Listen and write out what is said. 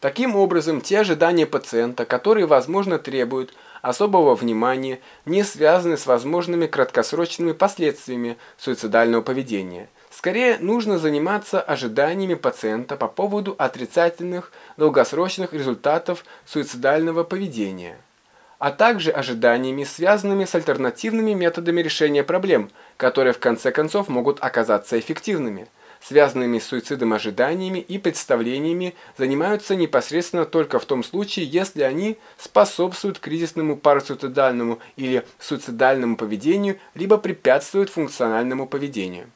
Таким образом, те ожидания пациента, которые, возможно, требуют особого внимания, не связаны с возможными краткосрочными последствиями суицидального поведения. Скорее, нужно заниматься ожиданиями пациента по поводу отрицательных долгосрочных результатов суицидального поведения, а также ожиданиями, связанными с альтернативными методами решения проблем, которые в конце концов могут оказаться эффективными связанными с суицидом ожиданиями и представлениями, занимаются непосредственно только в том случае, если они способствуют кризисному парасуицидальному или суицидальному поведению, либо препятствуют функциональному поведению.